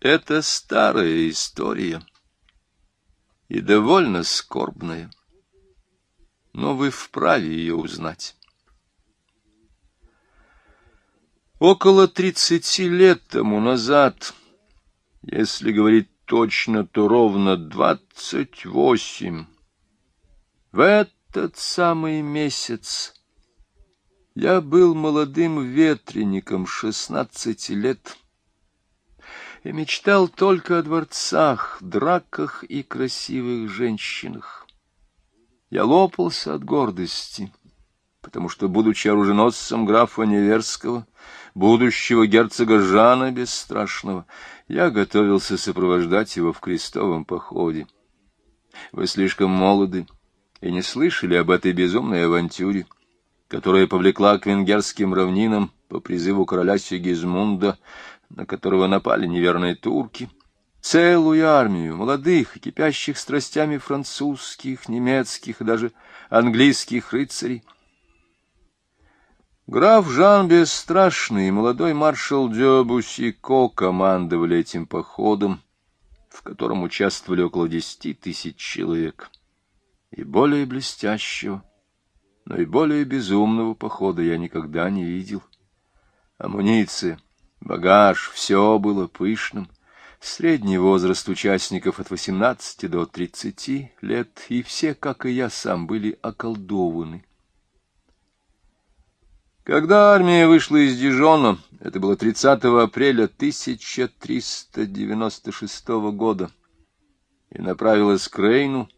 Это старая история. И довольно скорбная, но вы вправе ее узнать. Около тридцати лет тому назад, если говорить точно, то ровно двадцать восемь, в этот самый месяц я был молодым ветреником шестнадцати лет и мечтал только о дворцах, драках и красивых женщинах. Я лопался от гордости, потому что, будучи оруженосцем графа Неверского, будущего герцога Жана Бесстрашного, я готовился сопровождать его в крестовом походе. Вы слишком молоды и не слышали об этой безумной авантюре, которая повлекла к венгерским равнинам по призыву короля Сигизмунда, на которого напали неверные турки, целую армию молодых и кипящих страстями французских, немецких и даже английских рыцарей, Граф Жан Бесстрашный и молодой маршал Дё Бусико командовали этим походом, в котором участвовали около десяти тысяч человек. И более блестящего, но и более безумного похода я никогда не видел. Амуниция, багаж — все было пышным. Средний возраст участников от восемнадцати до тридцати лет, и все, как и я сам, были околдованы. Когда армия вышла из Дижона, это было 30 апреля 1396 года, и направилась к Рейну,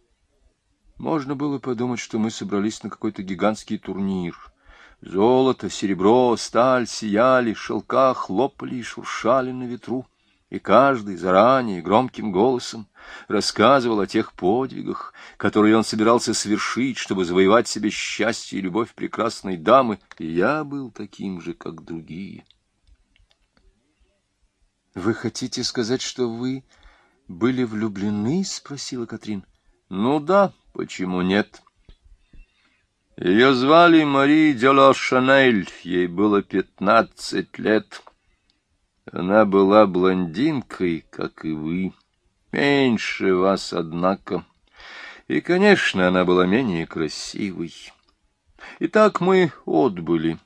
можно было подумать, что мы собрались на какой-то гигантский турнир. Золото, серебро, сталь сияли, шелка хлопали и шуршали на ветру и каждый заранее громким голосом рассказывал о тех подвигах, которые он собирался совершить, чтобы завоевать себе счастье и любовь прекрасной дамы, и я был таким же, как другие. — Вы хотите сказать, что вы были влюблены? — спросила Катрин. — Ну да, почему нет? Ее звали Мари Дела Шанель, ей было пятнадцать лет. — она была блондинкой, как и вы. Меньше вас, однако. И, конечно, она была менее красивой. Итак, мы отбыли.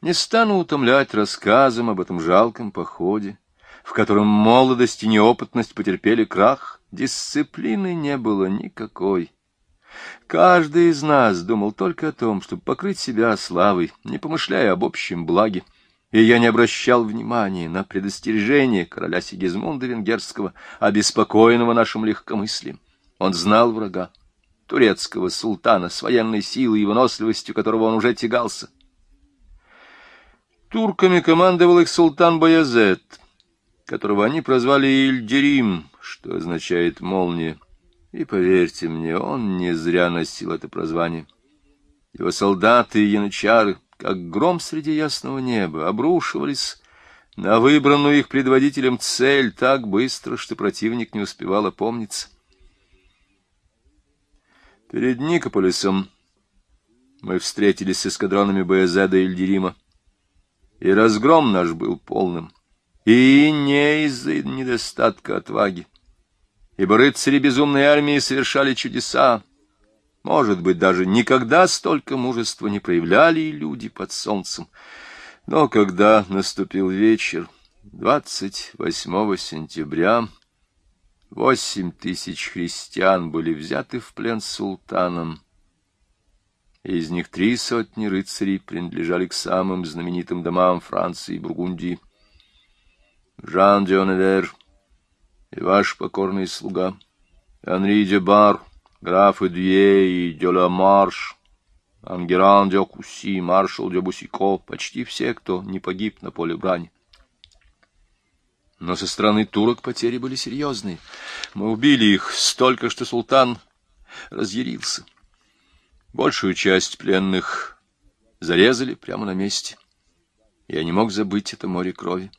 Не стану утомлять рассказом об этом жалком походе, в котором молодость и неопытность потерпели крах. Дисциплины не было никакой. Каждый из нас думал только о том, чтобы покрыть себя славой, не помышляя об общем благе и я не обращал внимания на предостережение короля Сигизмунда Венгерского, обеспокоенного нашим легкомыслием. Он знал врага, турецкого султана, с военной силой и выносливостью которого он уже тягался. Турками командовал их султан Баязет, которого они прозвали Ильдерим, что означает «молния». И поверьте мне, он не зря носил это прозвание. Его солдаты и янычары как гром среди ясного неба, обрушивались на выбранную их предводителем цель так быстро, что противник не успевал опомниться. Перед Никополисом мы встретились с эскадронами Боязеда и Ильдерима, и разгром наш был полным, и не из-за недостатка отваги, ибо рыцари безумной армии совершали чудеса, может быть, даже никогда столько мужества не проявляли и люди под солнцем. Но когда наступил вечер, 28 сентября, восемь тысяч христиан были взяты в плен султаном. Из них три сотни рыцарей принадлежали к самым знаменитым домам Франции и Бургундии. Жан Дионевер и ваш покорный слуга Анри де Бар — графы Дюе и Дёла-Марш, Ангеран де Куси, маршал де Бусико, почти все, кто не погиб на поле брани. Но со стороны турок потери были серьезные. Мы убили их столько, что султан разъярился. Большую часть пленных зарезали прямо на месте. Я не мог забыть это море крови.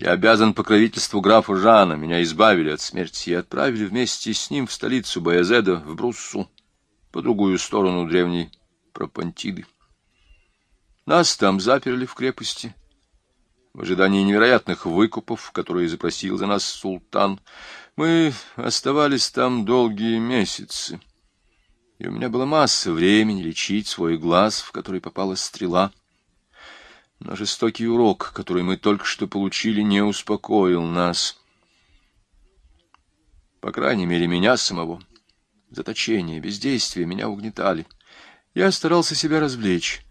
Я обязан покровительству графу Жана. Меня избавили от смерти и отправили вместе с ним в столицу Баязеда, в Бруссу, по другую сторону древней Пропантиды. Нас там заперли в крепости. в ожидании невероятных выкупов, которые запросил за нас султан. Мы оставались там долгие месяцы, и у меня была масса времени лечить свой глаз, в который попала стрела. Но жестокий урок, который мы только что получили, не успокоил нас. По крайней мере, меня самого. Заточение, бездействие меня угнетали. Я старался себя развлечь.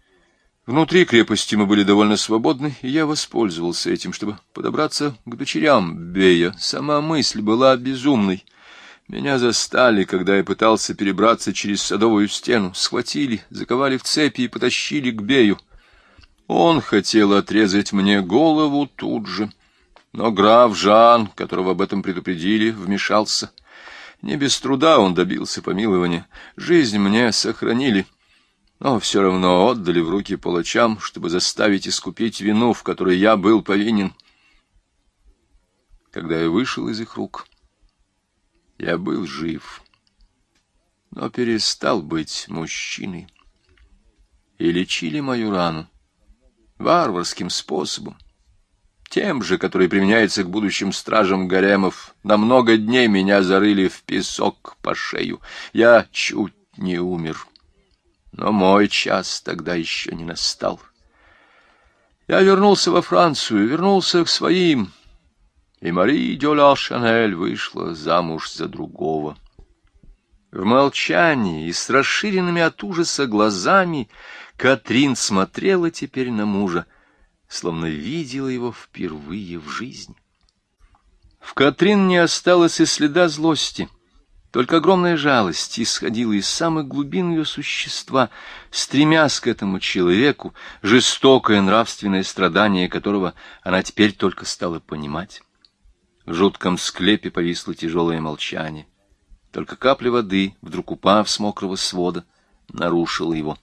Внутри крепости мы были довольно свободны, и я воспользовался этим, чтобы подобраться к дочерям Бея. Сама мысль была безумной. Меня застали, когда я пытался перебраться через садовую стену, схватили, заковали в цепи и потащили к Бею. Он хотел отрезать мне голову тут же, но граф Жан, которого об этом предупредили, вмешался. Не без труда он добился помилования. Жизнь мне сохранили — но все равно отдали в руки палачам, чтобы заставить искупить вину, в которой я был повинен. Когда я вышел из их рук, я был жив, но перестал быть мужчиной. И лечили мою рану варварским способом, тем же, который применяется к будущим стражам гаремов. На много дней меня зарыли в песок по шею. Я чуть не умер. Но мой час тогда еще не настал. Я вернулся во Францию, вернулся к своим, и Мари Дюля Шанель вышла замуж за другого. В молчании и с расширенными от ужаса глазами Катрин смотрела теперь на мужа, словно видела его впервые в жизни. В Катрин не осталось и следа злости — только огромная жалость исходила из самых глубин ее существа, стремясь к этому человеку, жестокое нравственное страдание которого она теперь только стала понимать. В жутком склепе повисло тяжелое молчание. Только капля воды, вдруг упав с мокрого свода, нарушила его.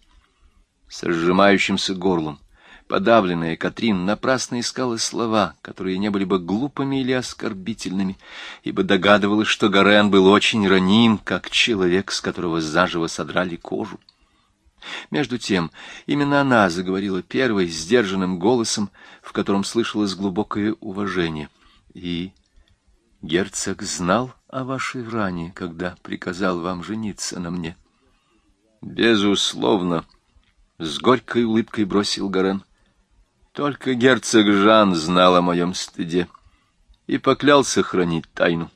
С сжимающимся горлом Подавленная Катрин напрасно искала слова, которые не были бы глупыми или оскорбительными, ибо догадывалась, что Гарен был очень раним, как человек, с которого заживо содрали кожу. Между тем, именно она заговорила первой сдержанным голосом, в котором слышалось глубокое уважение. И герцог знал о вашей ране, когда приказал вам жениться на мне. Безусловно, с горькой улыбкой бросил Гарен. Только герцог Жан знал о моем стыде и поклялся хранить тайну.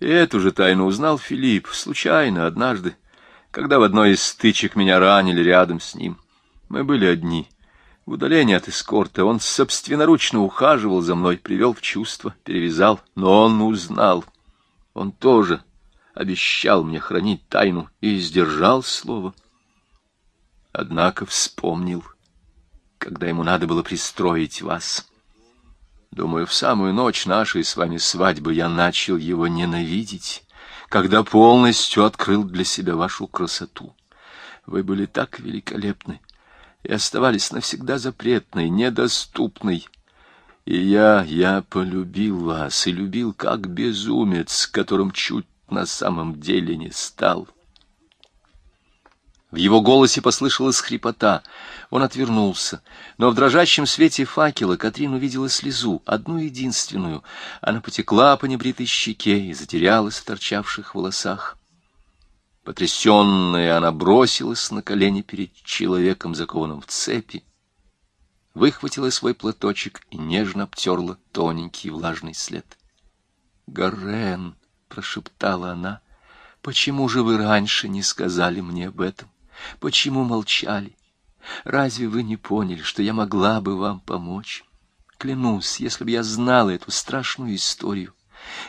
И эту же тайну узнал Филипп случайно однажды, когда в одной из стычек меня ранили рядом с ним. Мы были одни. В удалении от эскорта он собственноручно ухаживал за мной, привел в чувство, перевязал, но он узнал. Он тоже обещал мне хранить тайну и сдержал слово. Однако вспомнил — когда ему надо было пристроить вас. Думаю, в самую ночь нашей с вами свадьбы я начал его ненавидеть, когда полностью открыл для себя вашу красоту. Вы были так великолепны и оставались навсегда запретной, недоступной. И я, я полюбил вас и любил как безумец, которым чуть на самом деле не стал. В его голосе послышалась хрипота. Он отвернулся, но в дрожащем свете факела Катрин увидела слезу, одну единственную. Она потекла по небритой щеке и затерялась в торчавших волосах. Потрясенная, она бросилась на колени перед человеком, закованным в цепи, выхватила свой платочек и нежно обтерла тоненький влажный след. «Гарен!» — прошептала она. «Почему же вы раньше не сказали мне об этом?» Почему молчали? Разве вы не поняли, что я могла бы вам помочь? Клянусь, если бы я знала эту страшную историю,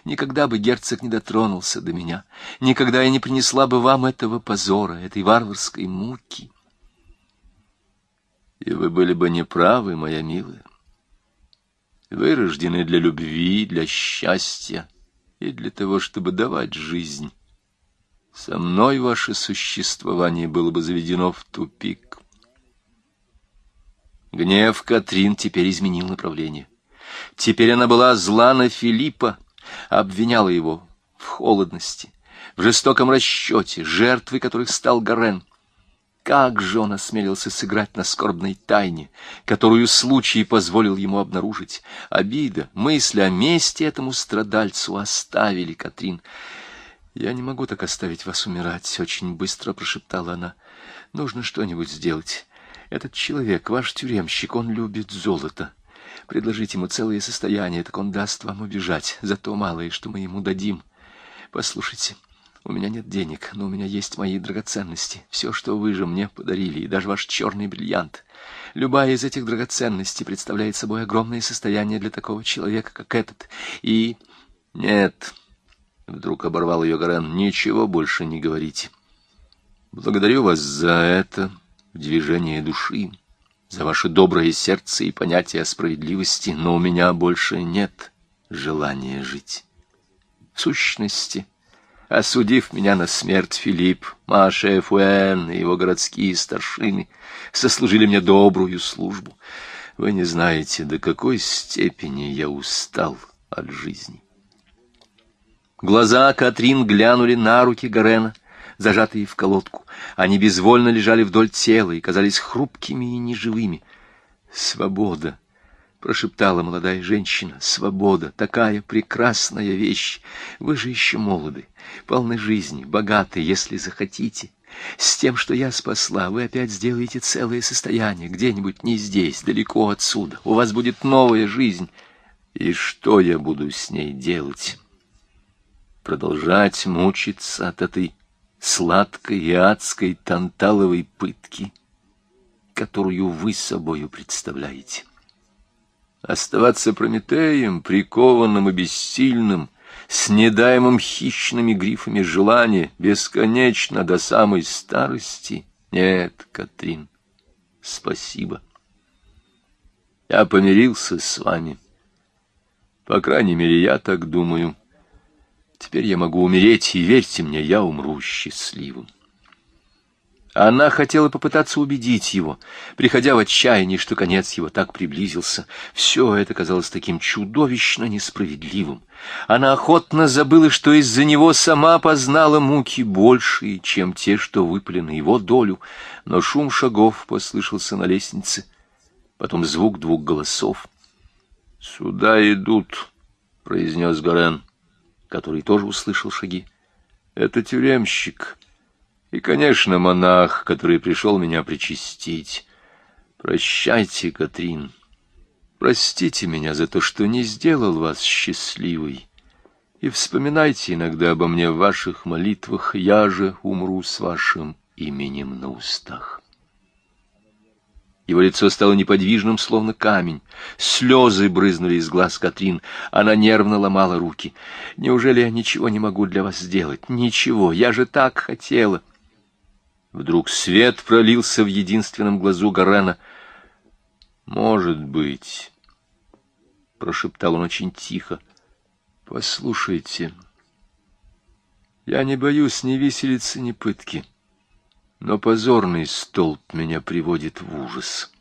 никогда бы герцог не дотронулся до меня, никогда я не принесла бы вам этого позора, этой варварской муки. И вы были бы неправы, моя милая. Вы рождены для любви, для счастья и для того, чтобы давать жизнь. Со мной ваше существование было бы заведено в тупик. Гнев Катрин теперь изменил направление. Теперь она была зла на Филиппа, обвиняла его в холодности, в жестоком расчете, жертвой которых стал Гарен. Как же он осмелился сыграть на скорбной тайне, которую случай позволил ему обнаружить? Обида, мысли о мести этому страдальцу оставили Катрин. «Я не могу так оставить вас умирать», — очень быстро прошептала она. «Нужно что-нибудь сделать. Этот человек, ваш тюремщик, он любит золото. Предложите ему целое состояние, так он даст вам убежать за то малое, что мы ему дадим. Послушайте, у меня нет денег, но у меня есть мои драгоценности. Все, что вы же мне подарили, и даже ваш черный бриллиант. Любая из этих драгоценностей представляет собой огромное состояние для такого человека, как этот. И... Нет, вдруг оборвал ее Гарен, ничего больше не говорите. Благодарю вас за это движение души, за ваше доброе сердце и понятие о справедливости, но у меня больше нет желания жить. В сущности, осудив меня на смерть, Филипп, Маша Фуэн и его городские старшины сослужили мне добрую службу. Вы не знаете, до какой степени я устал от жизни. Глаза Катрин глянули на руки Гарена, зажатые в колодку. Они безвольно лежали вдоль тела и казались хрупкими и неживыми. Свобода! прошептала молодая женщина. Свобода, такая прекрасная вещь. Вы же еще молоды, полны жизни, богаты, если захотите. С тем, что я спасла, вы опять сделаете целое состояние, где-нибудь не здесь, далеко отсюда. У вас будет новая жизнь. И что я буду с ней делать? Продолжать мучиться от этой сладкой и адской танталовой пытки, которую вы собою представляете оставаться Прометеем, прикованным и бессильным, с недаемым хищными грифами желания, бесконечно до самой старости? Нет, Катрин, спасибо. Я помирился с вами. По крайней мере, я так думаю. Теперь я могу умереть, и верьте мне, я умру счастливым. Она хотела попытаться убедить его, приходя в отчаяние, что конец его так приблизился. Все это казалось таким чудовищно несправедливым. Она охотно забыла, что из-за него сама познала муки большие, чем те, что выпали на его долю. Но шум шагов послышался на лестнице, потом звук двух голосов. — Сюда идут, — произнес Горен, который тоже услышал шаги. — Это тюремщик. — и, конечно, монах, который пришел меня причастить. Прощайте, Катрин. Простите меня за то, что не сделал вас счастливой. И вспоминайте иногда обо мне в ваших молитвах. Я же умру с вашим именем на устах. Его лицо стало неподвижным, словно камень. Слезы брызнули из глаз Катрин. Она нервно ломала руки. «Неужели я ничего не могу для вас сделать? Ничего. Я же так хотела». Вдруг свет пролился в единственном глазу Гарена. «Может быть...» — прошептал он очень тихо. «Послушайте, я не боюсь ни виселицы, ни пытки, но позорный столб меня приводит в ужас.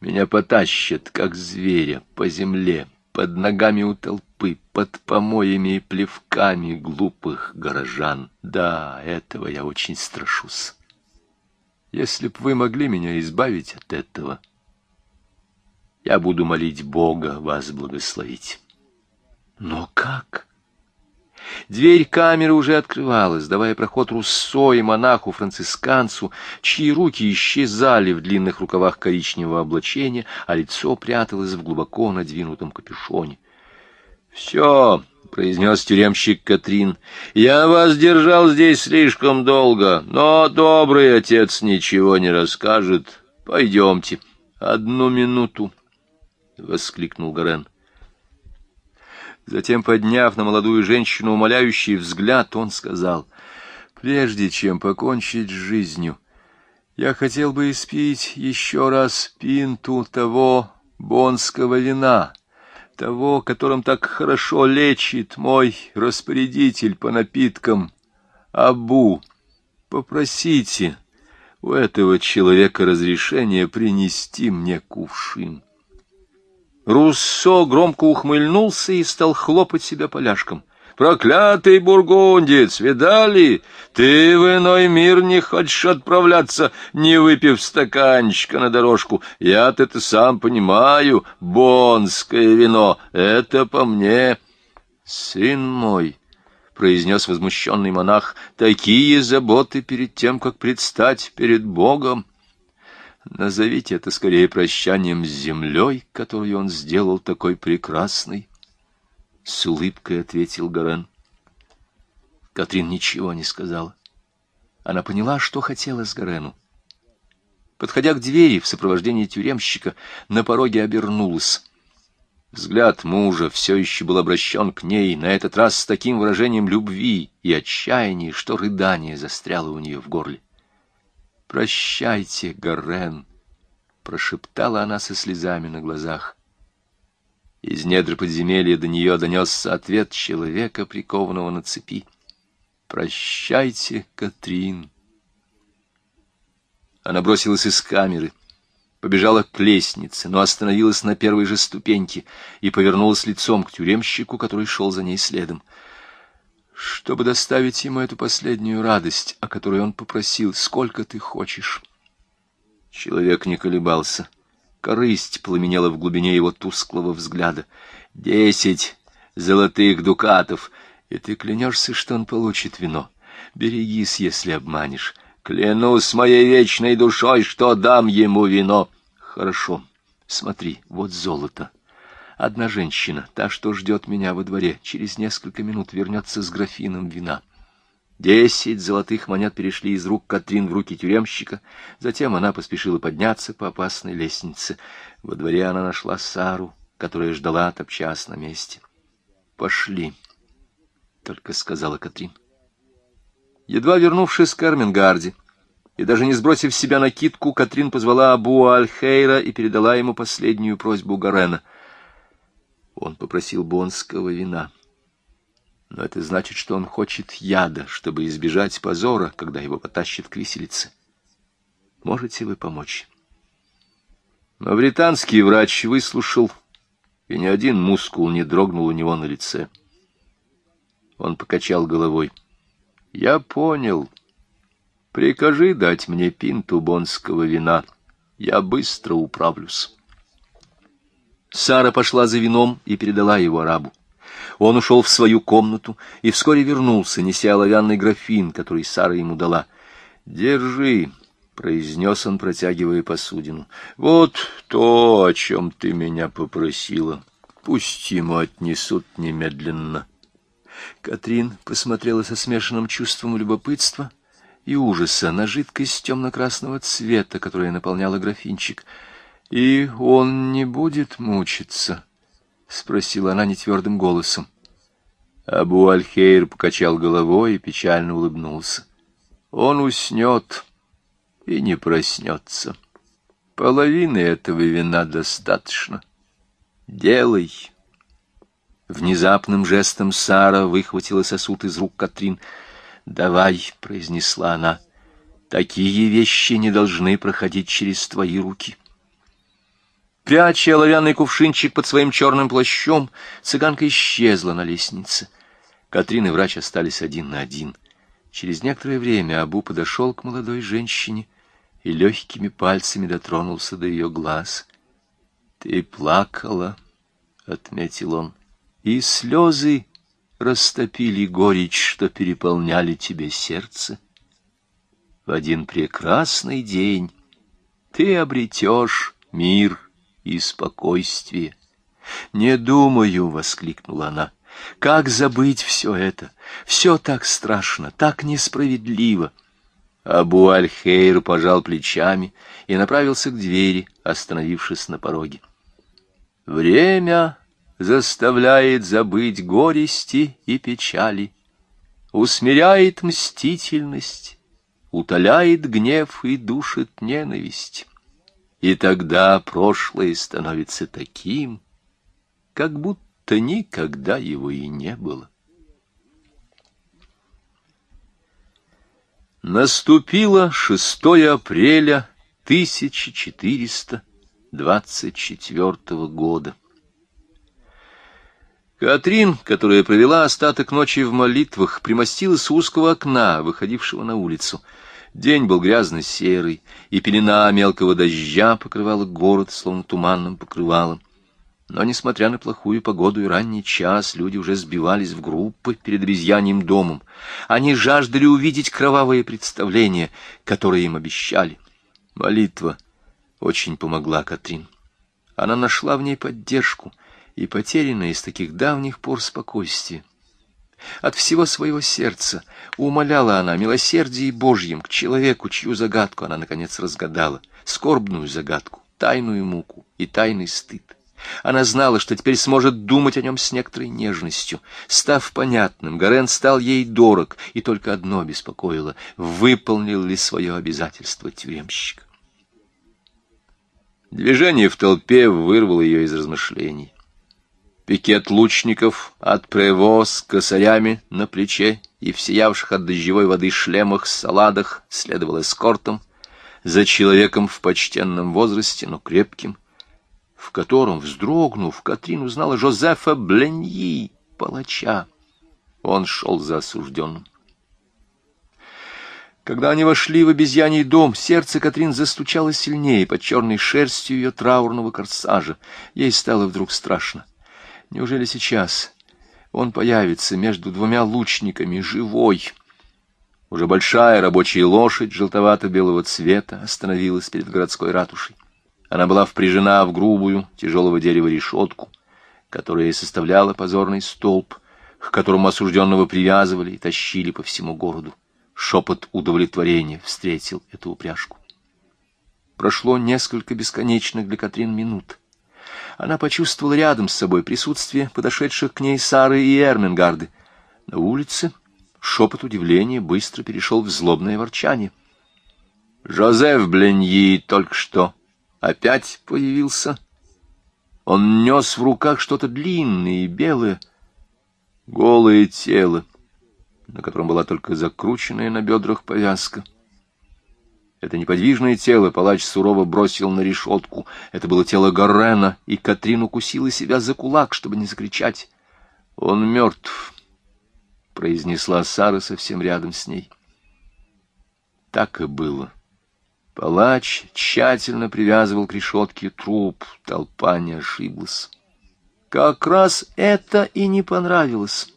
Меня потащат, как зверя, по земле, под ногами у толпы, под помоями и плевками глупых горожан. Да, этого я очень страшусь. Если б вы могли меня избавить от этого, я буду молить Бога вас благословить. Но как? Дверь камеры уже открывалась, давая проход Руссо и монаху-францисканцу, чьи руки исчезали в длинных рукавах коричневого облачения, а лицо пряталось в глубоко надвинутом капюшоне. «Все!» — произнес тюремщик Катрин. «Я вас держал здесь слишком долго, но добрый отец ничего не расскажет. Пойдемте». «Одну минуту!» — воскликнул Гарен. Затем, подняв на молодую женщину умоляющий взгляд, он сказал, «Прежде чем покончить с жизнью, я хотел бы испить еще раз пинту того бонского вина, того, которым так хорошо лечит мой распорядитель по напиткам, Абу. Попросите у этого человека разрешения принести мне кувшин». Руссо громко ухмыльнулся и стал хлопать себя поляшком. Проклятый бургундец, видали? Ты в иной мир не хочешь отправляться, не выпив стаканчика на дорожку. Я-то это сам понимаю, бонское вино, это по мне. Сын мой, — произнес возмущенный монах, — такие заботы перед тем, как предстать перед Богом. Назовите это скорее прощанием с землей, которую он сделал такой прекрасной. С улыбкой ответил Горен. Катрин ничего не сказала. Она поняла, что хотела с Горену. Подходя к двери в сопровождении тюремщика, на пороге обернулась. Взгляд мужа все еще был обращен к ней, на этот раз с таким выражением любви и отчаяния, что рыдание застряло у нее в горле. «Прощайте, Гарен!» — прошептала она со слезами на глазах. Из недр подземелья до нее донесся ответ человека, прикованного на цепи. «Прощайте, Катрин!» Она бросилась из камеры, побежала к лестнице, но остановилась на первой же ступеньке и повернулась лицом к тюремщику, который шел за ней следом чтобы доставить ему эту последнюю радость, о которой он попросил, сколько ты хочешь. Человек не колебался. Корысть пламенела в глубине его тусклого взгляда. Десять золотых дукатов, и ты клянешься, что он получит вино. Берегись, если обманешь. Клянусь моей вечной душой, что дам ему вино. Хорошо, смотри, вот золото. Одна женщина, та, что ждет меня во дворе, через несколько минут вернется с графином вина. Десять золотых монет перешли из рук Катрин в руки тюремщика, затем она поспешила подняться по опасной лестнице. Во дворе она нашла Сару, которая ждала, топчас на месте. «Пошли», — только сказала Катрин. Едва вернувшись к Эрмингарде, и даже не сбросив с себя накидку, Катрин позвала Абу Аль-Хейра и передала ему последнюю просьбу Гарена — он попросил бонского вина. Но это значит, что он хочет яда, чтобы избежать позора, когда его потащат к виселице. Можете вы помочь? Мавританский врач выслушал, и ни один мускул не дрогнул у него на лице. Он покачал головой. «Я понял. Прикажи дать мне пинту бонского вина. Я быстро управлюсь». Сара пошла за вином и передала его арабу. Он ушел в свою комнату и вскоре вернулся, неся оловянный графин, который Сара ему дала. «Держи», — произнес он, протягивая посудину. «Вот то, о чем ты меня попросила. Пусть ему отнесут немедленно». Катрин посмотрела со смешанным чувством любопытства и ужаса на жидкость темно-красного цвета, которая наполняла графинчик — «И он не будет мучиться?» — спросила она нетвердым голосом. Абу Аль-Хейр покачал головой и печально улыбнулся. «Он уснет и не проснется. Половины этого вина достаточно. Делай». Внезапным жестом Сара выхватила сосуд из рук Катрин. «Давай», — произнесла она, — «такие вещи не должны проходить через твои руки». Пряча оловянный кувшинчик под своим черным плащом, цыганка исчезла на лестнице. Катрин и врач остались один на один. Через некоторое время Абу подошел к молодой женщине и легкими пальцами дотронулся до ее глаз. — Ты плакала, — отметил он, — и слезы растопили горечь, что переполняли тебе сердце. В один прекрасный день ты обретешь мир и спокойствие. «Не думаю!» — воскликнула она. «Как забыть все это? Все так страшно, так несправедливо!» Абу Аль-Хейр пожал плечами и направился к двери, остановившись на пороге. «Время заставляет забыть горести и печали, усмиряет мстительность, утоляет гнев и душит ненависть». И тогда прошлое становится таким, как будто никогда его и не было. Наступило 6 апреля 1424 года. Катрин, которая провела остаток ночи в молитвах, примостилась у узкого окна, выходившего на улицу. День был грязно-серый, и пелена мелкого дождя покрывала город, словно туманным покрывалом. Но, несмотря на плохую погоду и ранний час, люди уже сбивались в группы перед обезьяньим домом. Они жаждали увидеть кровавое представление, которое им обещали. Молитва очень помогла Катрин. Она нашла в ней поддержку и потерянное из таких давних пор спокойствие. От всего своего сердца умоляла она милосердие Божьим к человеку, чью загадку она, наконец, разгадала, скорбную загадку, тайную муку и тайный стыд. Она знала, что теперь сможет думать о нем с некоторой нежностью. Став понятным, Горен стал ей дорог, и только одно беспокоило — выполнил ли свое обязательство тюремщик. Движение в толпе вырвало ее из размышлений. Пикет лучников от Прево с косарями на плече и в сиявших от дождевой воды шлемах, саладах следовал эскортом за человеком в почтенном возрасте, но крепким, в котором, вздрогнув, Катрин узнала Жозефа Бленьи, палача. Он шел за осужденным. Когда они вошли в обезьяний дом, сердце Катрин застучало сильнее под черной шерстью ее траурного корсажа. Ей стало вдруг страшно. Неужели сейчас он появится между двумя лучниками, живой? Уже большая рабочая лошадь желтовато-белого цвета остановилась перед городской ратушей. Она была впряжена в грубую, тяжелого дерева решетку, которая составляла позорный столб, к которому осужденного привязывали и тащили по всему городу. Шепот удовлетворения встретил эту упряжку. Прошло несколько бесконечных для Катрин минут. Она почувствовала рядом с собой присутствие подошедших к ней Сары и Эрмингарды. На улице шепот удивления быстро перешел в злобное ворчание. «Жозеф Бленьи только что опять появился. Он нес в руках что-то длинное и белое, голое тело, на котором была только закрученная на бедрах повязка. Это неподвижное тело палач сурово бросил на решетку. Это было тело Горрена, и Катрин укусила себя за кулак, чтобы не закричать. «Он мертв», — произнесла Сара совсем рядом с ней. Так и было. Палач тщательно привязывал к решетке труп, толпа не ошиблась. Как раз это и не понравилось.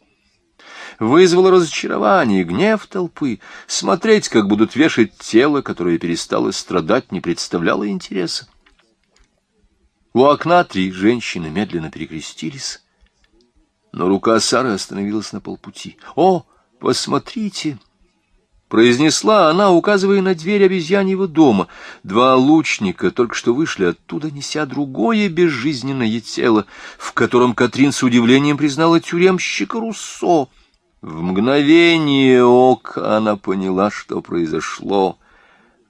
Вызвало разочарование, гнев толпы. Смотреть, как будут вешать тело, которое перестало страдать, не представляло интереса. У окна три женщины медленно перекрестились, но рука Сары остановилась на полпути. «О, посмотрите!» произнесла она, указывая на дверь обезьяньего дома. Два лучника только что вышли оттуда, неся другое безжизненное тело, в котором Катрин с удивлением признала тюремщика Руссо. В мгновение ока она поняла, что произошло.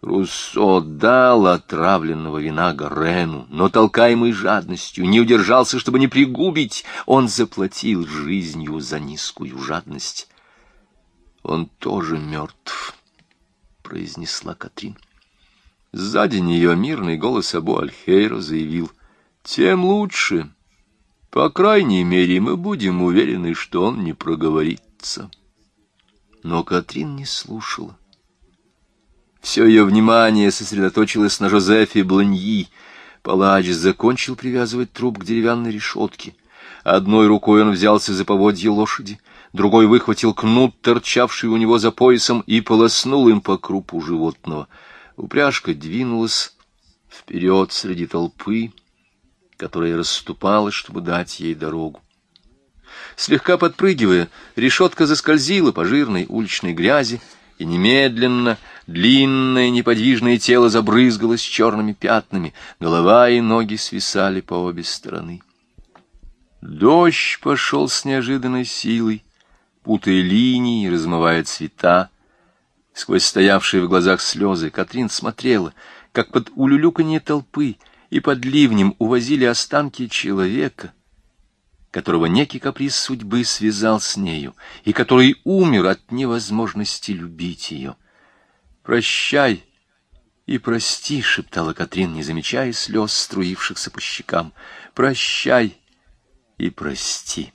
Руссо дал отравленного вина Горену, но, толкаемый жадностью, не удержался, чтобы не пригубить. Он заплатил жизнью за низкую жадность. Он тоже мертв, — произнесла Катрин. Сзади нее мирный голос Абу Альхейра заявил, — тем лучше. По крайней мере, мы будем уверены, что он не проговорится. Но Катрин не слушала. Все ее внимание сосредоточилось на Жозефе Бланьи. Палач закончил привязывать труп к деревянной решетке. Одной рукой он взялся за поводье лошади, другой выхватил кнут, торчавший у него за поясом, и полоснул им по крупу животного. Упряжка двинулась вперед среди толпы, которая расступалась, чтобы дать ей дорогу. Слегка подпрыгивая, решетка заскользила по жирной уличной грязи, и немедленно длинное неподвижное тело забрызгалось черными пятнами, голова и ноги свисали по обе стороны. Дождь пошел с неожиданной силой, путая линии и размывая цвета. Сквозь стоявшие в глазах слезы Катрин смотрела, как под улюлюканье толпы и под ливнем увозили останки человека, которого некий каприз судьбы связал с нею, и который умер от невозможности любить ее. «Прощай и прости», — шептала Катрин, не замечая слез, струившихся по щекам. «Прощай и прости».